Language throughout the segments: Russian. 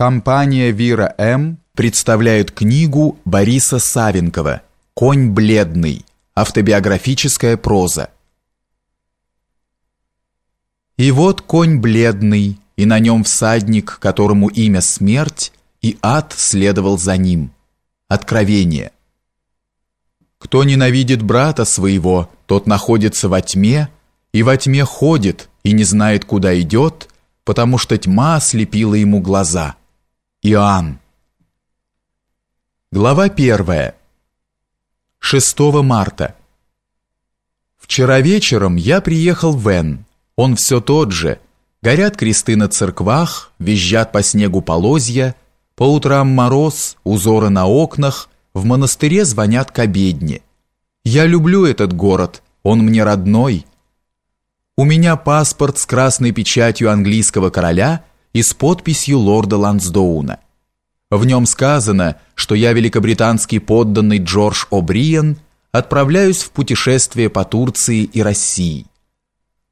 Компания «Вира М.» представляет книгу Бориса Савенкова «Конь бледный. Автобиографическая проза». И вот конь бледный, и на нем всадник, которому имя смерть, и ад следовал за ним. Откровение. Кто ненавидит брата своего, тот находится во тьме, и во тьме ходит, и не знает, куда идет, потому что тьма ослепила ему глаза. Иоанн. Глава первая. 6 марта. Вчера вечером я приехал в Н. Он все тот же. Горят кресты на церквах, визжат по снегу полозья, по утрам мороз, узоры на окнах, в монастыре звонят к обедне. Я люблю этот город, он мне родной. У меня паспорт с красной печатью английского короля – и с подписью лорда Лансдоуна. В нем сказано, что я великобританский подданный Джордж О'Бриен, отправляюсь в путешествие по Турции и России.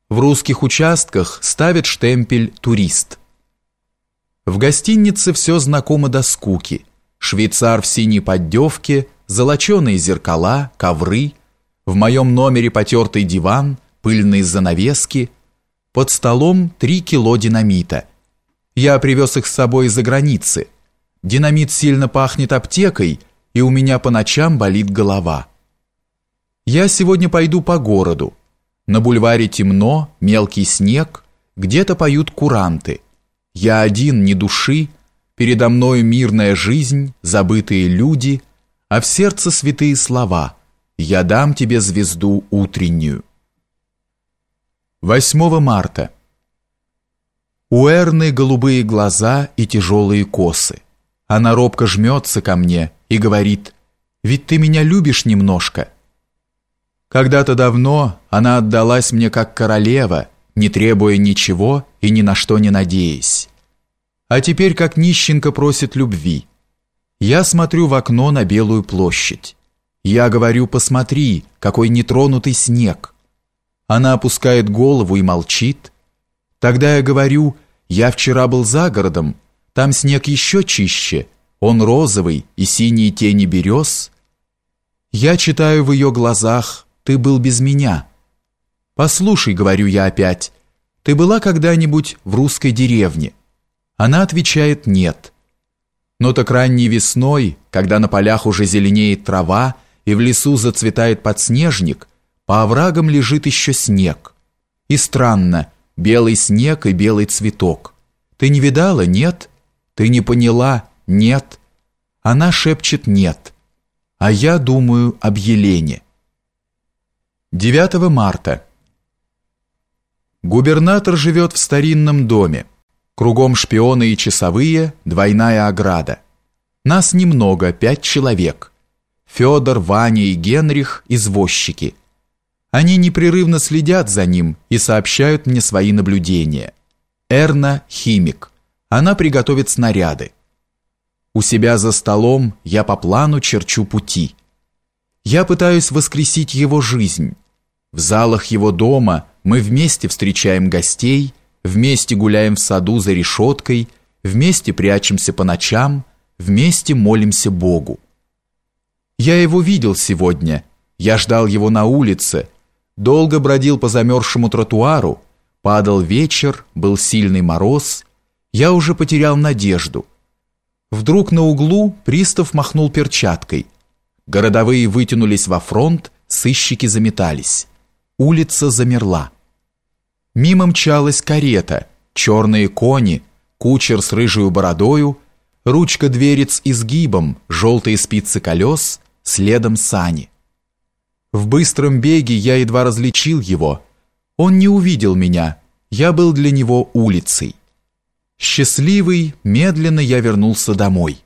В русских участках ставят штемпель «Турист». В гостинице все знакомо до скуки. Швейцар в синей поддевке, золоченые зеркала, ковры. В моем номере потертый диван, пыльные занавески. Под столом три кило динамита – я привез их с собой из-за границы. Динамит сильно пахнет аптекой, и у меня по ночам болит голова. Я сегодня пойду по городу. На бульваре темно, мелкий снег, где-то поют куранты. Я один, ни души, передо мною мирная жизнь, забытые люди, а в сердце святые слова «Я дам тебе звезду утреннюю». 8 марта. У Эрны голубые глаза и тяжелые косы. Она робко жмется ко мне и говорит, «Ведь ты меня любишь немножко». Когда-то давно она отдалась мне как королева, не требуя ничего и ни на что не надеясь. А теперь как нищенка просит любви. Я смотрю в окно на Белую площадь. Я говорю, посмотри, какой нетронутый снег. Она опускает голову и молчит, Тогда я говорю, я вчера был за городом, там снег еще чище, он розовый и синие тени берез. Я читаю в ее глазах, ты был без меня. Послушай, говорю я опять, ты была когда-нибудь в русской деревне? Она отвечает нет. Но так ранней весной, когда на полях уже зеленеет трава и в лесу зацветает подснежник, по оврагам лежит еще снег. И странно, белый снег и белый цветок. Ты не видала? Нет. Ты не поняла? Нет. Она шепчет «нет». А я думаю об Елене. 9 марта. Губернатор живет в старинном доме. Кругом шпионы и часовые, двойная ограда. Нас немного, пять человек. Федор, Ваня и Генрих – извозчики – они непрерывно следят за ним и сообщают мне свои наблюдения. Эрна – химик. Она приготовит снаряды. У себя за столом я по плану черчу пути. Я пытаюсь воскресить его жизнь. В залах его дома мы вместе встречаем гостей, вместе гуляем в саду за решеткой, вместе прячемся по ночам, вместе молимся Богу. Я его видел сегодня, я ждал его на улице, Долго бродил по замерзшему тротуару, падал вечер, был сильный мороз, я уже потерял надежду. Вдруг на углу пристав махнул перчаткой. Городовые вытянулись во фронт, сыщики заметались. Улица замерла. Мимо мчалась карета, черные кони, кучер с рыжей бородою, ручка двери с изгибом, желтые спицы колес, следом сани. В быстром беге я едва различил его. Он не увидел меня. Я был для него улицей. Счастливый, медленно я вернулся домой.